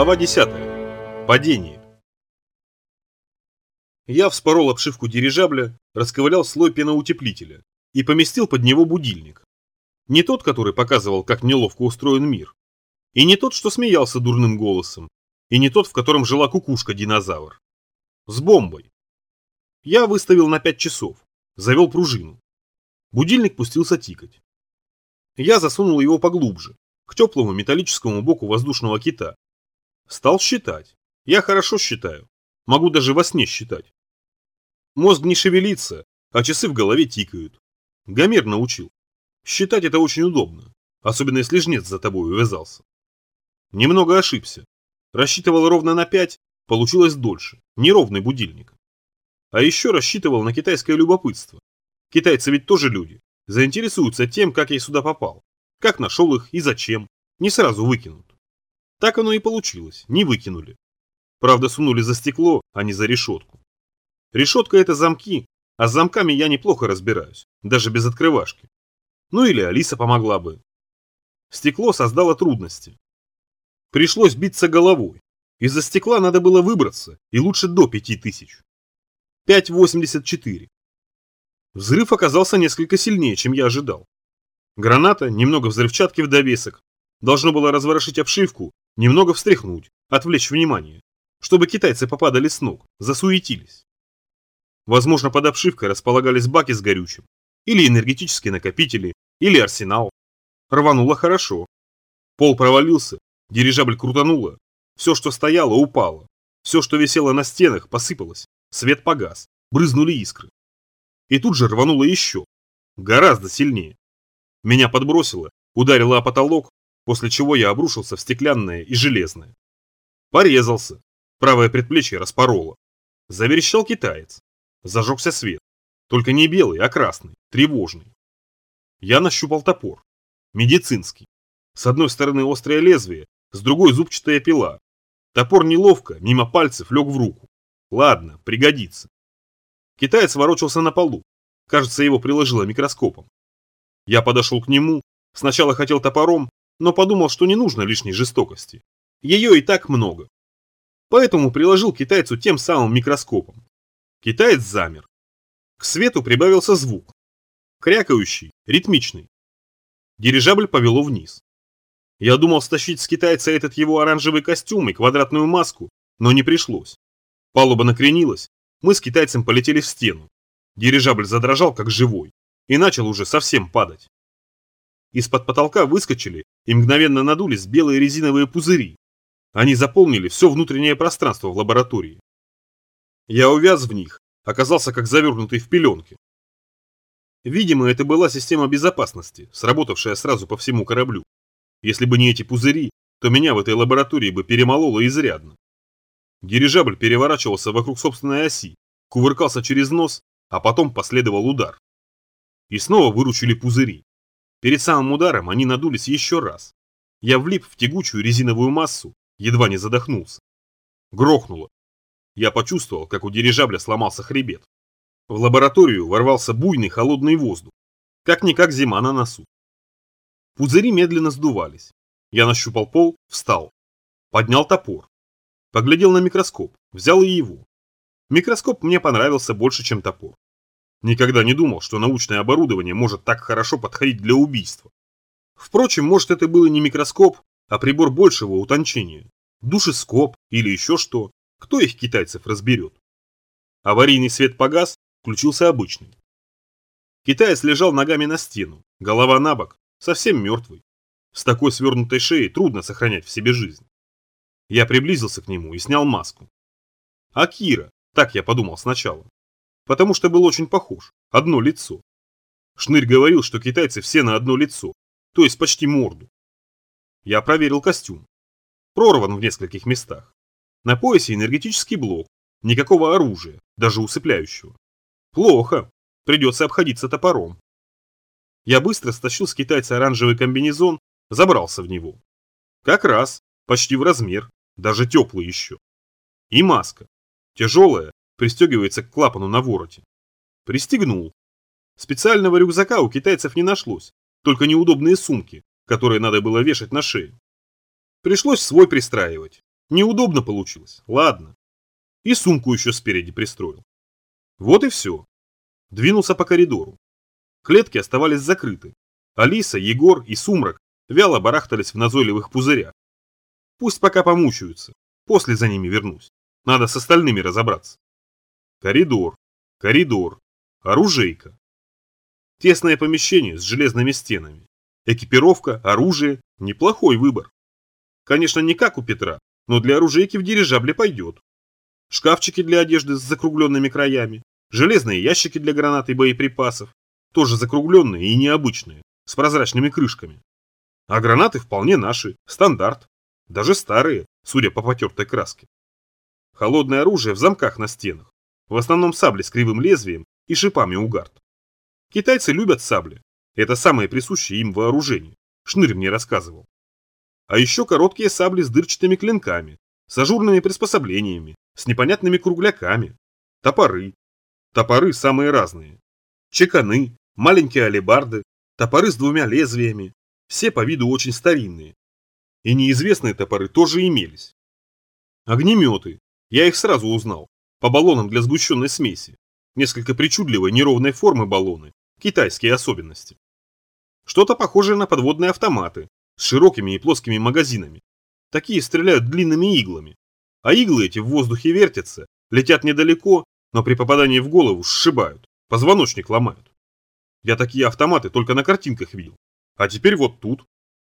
Глава 10. Падение. Я вспорол обшивку дирижабля, расковырял слой пеноутеплителя и поместил под него будильник. Не тот, который показывал, как неловко устроен мир, и не тот, что смеялся дурным голосом, и не тот, в котором жила кукушка-динозавр. С бомбой. Я выставил на 5 часов, завел пружину. Будильник пустился тикать. Я засунул его поглубже, к теплому металлическому боку воздушного кита. Стал считать. Я хорошо считаю. Могу даже во сне считать. Мозг не шевелится, а часы в голове тикают. Гомер научил. Считать это очень удобно, особенно если жнец за тобой увязался. Немного ошибся. Рассчитывал ровно на 5, получилось дольше. Неровный будильник. А еще рассчитывал на китайское любопытство. Китайцы ведь тоже люди. Заинтересуются тем, как я сюда попал. Как нашел их и зачем. Не сразу выкинут. Так оно и получилось, не выкинули. Правда, сунули за стекло, а не за решетку. Решетка это замки, а с замками я неплохо разбираюсь, даже без открывашки. Ну или Алиса помогла бы. Стекло создало трудности. Пришлось биться головой. Из-за стекла надо было выбраться, и лучше до 5000. 5,84. Взрыв оказался несколько сильнее, чем я ожидал. Граната, немного взрывчатки в довесок. Должно было разворошить обшивку, немного встряхнуть, отвлечь внимание, чтобы китайцы попадали с ног, засуетились. Возможно, под обшивкой располагались баки с горючим, или энергетические накопители, или арсенал. Рвануло хорошо. Пол провалился, дирижабль крутануло, все, что стояло, упало. Все, что висело на стенах, посыпалось, свет погас, брызнули искры. И тут же рвануло еще, гораздо сильнее. Меня подбросило, ударило о потолок, после чего я обрушился в стеклянное и железное. Порезался. Правое предплечье распороло. Заверещал китаец. Зажегся свет. Только не белый, а красный, тревожный. Я нащупал топор. Медицинский. С одной стороны острое лезвие, с другой зубчатая пила. Топор неловко, мимо пальцев лег в руку. Ладно, пригодится. Китаец ворочался на полу. Кажется, его приложило микроскопом. Я подошел к нему, сначала хотел топором, но подумал, что не нужно лишней жестокости. Ее и так много. Поэтому приложил китайцу тем самым микроскопом. Китаец замер. К свету прибавился звук. Крякающий, ритмичный. Дирижабль повело вниз. Я думал стащить с китайца этот его оранжевый костюм и квадратную маску, но не пришлось. Палуба накренилась, мы с китайцем полетели в стену. Дирижабль задрожал, как живой и начал уже совсем падать. Из-под потолка выскочили и мгновенно надулись белые резиновые пузыри. Они заполнили все внутреннее пространство в лаборатории. Я увяз в них, оказался как завернутый в пеленки. Видимо, это была система безопасности, сработавшая сразу по всему кораблю. Если бы не эти пузыри, то меня в этой лаборатории бы перемололо изрядно. Дирижабль переворачивался вокруг собственной оси, кувыркался через нос, а потом последовал удар. И снова выручили пузыри. Перед самым ударом они надулись еще раз. Я влип в тягучую резиновую массу, едва не задохнулся. Грохнуло. Я почувствовал, как у дирижабля сломался хребет. В лабораторию ворвался буйный холодный воздух. Как-никак зима на носу. Пузыри медленно сдувались. Я нащупал пол, встал. Поднял топор. Поглядел на микроскоп, взял и его. Микроскоп мне понравился больше, чем топор. Никогда не думал, что научное оборудование может так хорошо подходить для убийства. Впрочем, может это был и не микроскоп, а прибор большего утончения. Душескоп или еще что. Кто их китайцев разберет? Аварийный свет погас, включился обычный. Китаец лежал ногами на стену, голова на бок, совсем мертвый. С такой свернутой шеей трудно сохранять в себе жизнь. Я приблизился к нему и снял маску. Акира, так я подумал сначала потому что был очень похож, одно лицо. Шнырь говорил, что китайцы все на одно лицо, то есть почти морду. Я проверил костюм. Прорван в нескольких местах. На поясе энергетический блок, никакого оружия, даже усыпляющего. Плохо, придется обходиться топором. Я быстро стащил с китайца оранжевый комбинезон, забрался в него. Как раз, почти в размер, даже теплый еще. И маска. Тяжелая, пристегивается к клапану на вороте. Пристегнул. Специального рюкзака у китайцев не нашлось, только неудобные сумки, которые надо было вешать на шею. Пришлось свой пристраивать. Неудобно получилось, ладно. И сумку еще спереди пристроил. Вот и все. Двинулся по коридору. Клетки оставались закрыты. Алиса, Егор и Сумрак вяло барахтались в назойливых пузырях. Пусть пока помучаются, после за ними вернусь. Надо с остальными разобраться. Коридор, коридор, оружейка. Тесное помещение с железными стенами. Экипировка, оружие – неплохой выбор. Конечно, не как у Петра, но для оружейки в дирижабле пойдет. Шкафчики для одежды с закругленными краями, железные ящики для гранат и боеприпасов, тоже закругленные и необычные, с прозрачными крышками. А гранаты вполне наши, стандарт, даже старые, судя по потертой краске. Холодное оружие в замках на стенах, в основном сабли с кривым лезвием и шипами угард. Китайцы любят сабли, это самое присущее им вооружение, Шнырь мне рассказывал. А еще короткие сабли с дырчатыми клинками, с ажурными приспособлениями, с непонятными кругляками, топоры. Топоры самые разные. Чеканы, маленькие алебарды, топоры с двумя лезвиями, все по виду очень старинные. И неизвестные топоры тоже имелись. Огнеметы, я их сразу узнал, по баллонам для сгущенной смеси. Несколько причудливой неровной формы баллоны, китайские особенности. Что-то похожее на подводные автоматы, с широкими и плоскими магазинами. Такие стреляют длинными иглами. А иглы эти в воздухе вертятся, летят недалеко, но при попадании в голову сшибают, позвоночник ломают. Я такие автоматы только на картинках видел. А теперь вот тут.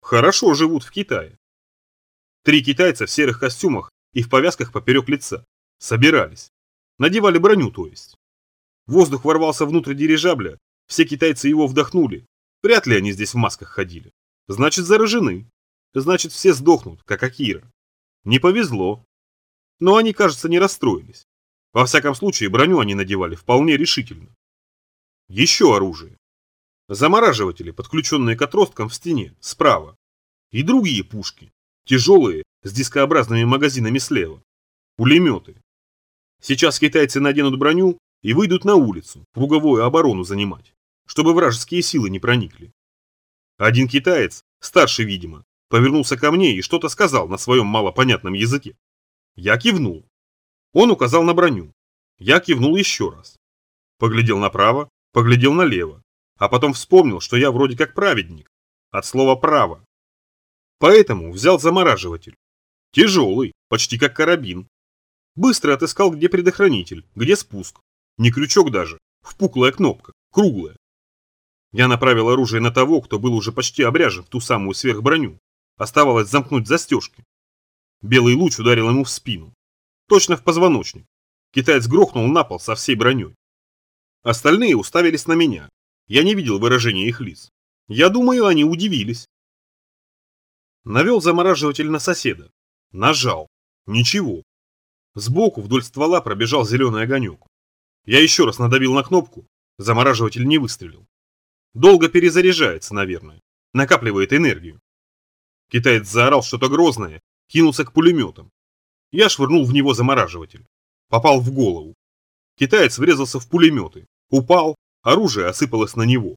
Хорошо живут в Китае. Три китайца в серых костюмах и в повязках поперек лица. Собирались. Надевали броню, то есть. Воздух ворвался внутрь дирижабля, все китайцы его вдохнули. Вряд ли они здесь в масках ходили. Значит, заражены. Значит, все сдохнут, как Акира. Не повезло. Но они, кажется, не расстроились. Во всяком случае, броню они надевали вполне решительно. Еще оружие. Замораживатели, подключенные к отросткам в стене, справа. И другие пушки. Тяжелые, с дискообразными магазинами слева. Пулеметы. Сейчас китайцы наденут броню и выйдут на улицу, круговую оборону занимать, чтобы вражеские силы не проникли. Один китаец, старший, видимо, повернулся ко мне и что-то сказал на своем малопонятном языке. Я кивнул. Он указал на броню. Я кивнул еще раз. Поглядел направо, поглядел налево, а потом вспомнил, что я вроде как праведник, от слова «право». Поэтому взял замораживатель. Тяжелый, почти как карабин. Быстро отыскал, где предохранитель, где спуск. Не крючок даже, впуклая кнопка, круглая. Я направил оружие на того, кто был уже почти обряжен в ту самую сверхброню. Оставалось замкнуть застежки. Белый луч ударил ему в спину. Точно в позвоночник. Китаец грохнул на пол со всей броней. Остальные уставились на меня. Я не видел выражения их лиц. Я думаю, они удивились. Навел замораживатель на соседа. Нажал. Ничего. Сбоку вдоль ствола пробежал зеленый огонек. Я еще раз надавил на кнопку. Замораживатель не выстрелил. Долго перезаряжается, наверное. Накапливает энергию. Китаец заорал что-то грозное, кинулся к пулеметам. Я швырнул в него замораживатель. Попал в голову. Китаец врезался в пулеметы. Упал, оружие осыпалось на него.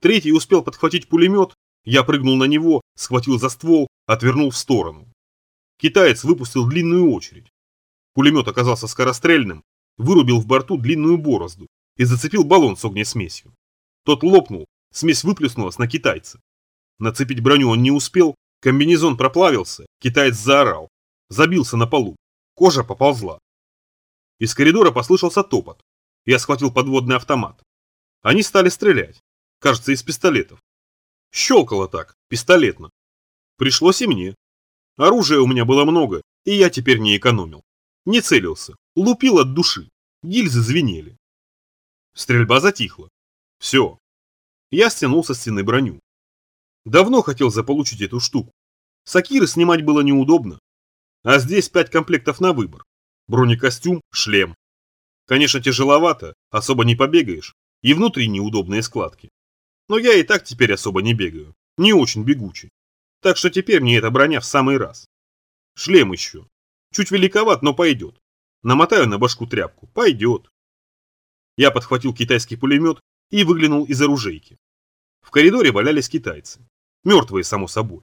Третий успел подхватить пулемет, я прыгнул на него, схватил за ствол, отвернул в сторону. Китаец выпустил длинную очередь. Пулемет оказался скорострельным, вырубил в борту длинную борозду и зацепил баллон с огнесмесью. Тот лопнул, смесь выплеснулась на китайца. Нацепить броню он не успел, комбинезон проплавился, китаец заорал, забился на полу, кожа поползла. Из коридора послышался топот. Я схватил подводный автомат. Они стали стрелять, кажется, из пистолетов. Щелкало так, пистолетно. Пришлось и мне. Оружия у меня было много, и я теперь не экономил. Не целился, лупил от души, гильзы звенели. Стрельба затихла. Все. Я стянул со стены броню. Давно хотел заполучить эту штуку. Сакиры снимать было неудобно. А здесь пять комплектов на выбор. Бронекостюм, шлем. Конечно, тяжеловато, особо не побегаешь. И внутри неудобные складки. Но я и так теперь особо не бегаю. Не очень бегучий. Так что теперь мне эта броня в самый раз. Шлем еще. Чуть великоват, но пойдет. Намотаю на башку тряпку. Пойдет. Я подхватил китайский пулемет и выглянул из оружейки. В коридоре валялись китайцы. Мертвые, само собой.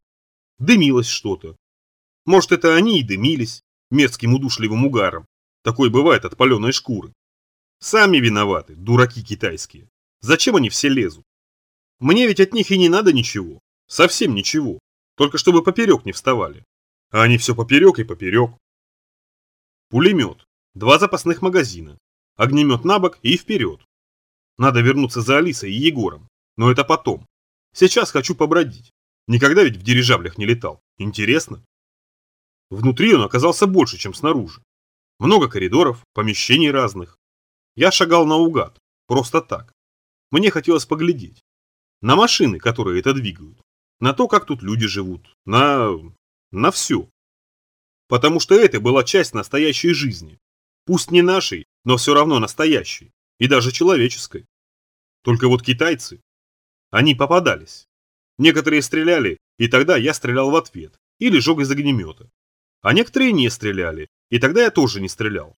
Дымилось что-то. Может, это они и дымились мерзким удушливым угаром. Такой бывает от паленой шкуры. Сами виноваты, дураки китайские. Зачем они все лезут? Мне ведь от них и не надо ничего. Совсем ничего. Только чтобы поперек не вставали. А они все поперек и поперек. Пулемет. Два запасных магазина. Огнемет на бок и вперед. Надо вернуться за Алисой и Егором. Но это потом. Сейчас хочу побродить. Никогда ведь в дирижаблях не летал. Интересно. Внутри он оказался больше, чем снаружи. Много коридоров, помещений разных. Я шагал наугад, просто так. Мне хотелось поглядеть. На машины, которые это двигают. На то, как тут люди живут. На... на все. Потому что это была часть настоящей жизни. Пусть не нашей, но все равно настоящей. И даже человеческой. Только вот китайцы. Они попадались. Некоторые стреляли, и тогда я стрелял в ответ. Или жег из огнемета. А некоторые не стреляли, и тогда я тоже не стрелял.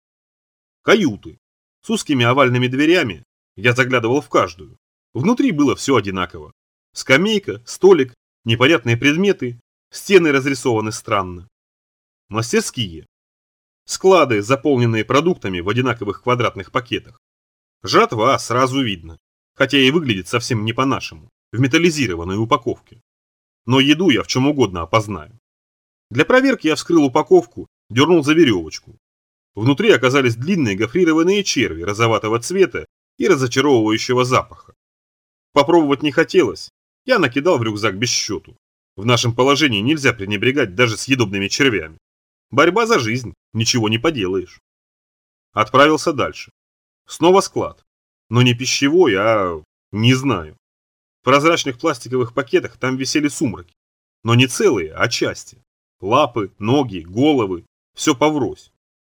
Каюты. С узкими овальными дверями. Я заглядывал в каждую. Внутри было все одинаково. Скамейка, столик, непонятные предметы, стены разрисованы странно. Мастерские. Склады, заполненные продуктами в одинаковых квадратных пакетах. Жатва сразу видно, хотя и выглядит совсем не по-нашему, в металлизированной упаковке. Но еду я в чем угодно опознаю. Для проверки я вскрыл упаковку, дернул за веревочку. Внутри оказались длинные гофрированные черви розоватого цвета и разочаровывающего запаха. Попробовать не хотелось, я накидал в рюкзак без счету. В нашем положении нельзя пренебрегать даже съедобными червями. Борьба за жизнь, ничего не поделаешь. Отправился дальше. Снова склад. Но не пищевой, а... не знаю. В прозрачных пластиковых пакетах там висели сумраки. Но не целые, а части. Лапы, ноги, головы, все поврось.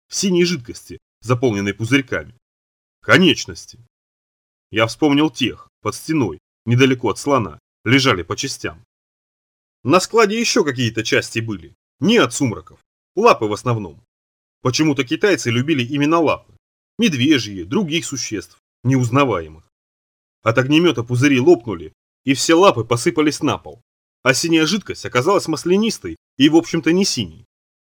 В синей жидкости, заполненной пузырьками. Конечности. Я вспомнил тех, под стеной, недалеко от слона, лежали по частям. На складе еще какие-то части были, не от сумраков, лапы в основном. Почему-то китайцы любили именно лапы. Медвежьи, других существ, неузнаваемых. От огнемета пузыри лопнули, и все лапы посыпались на пол, а синяя жидкость оказалась маслянистой и, в общем-то, не синей.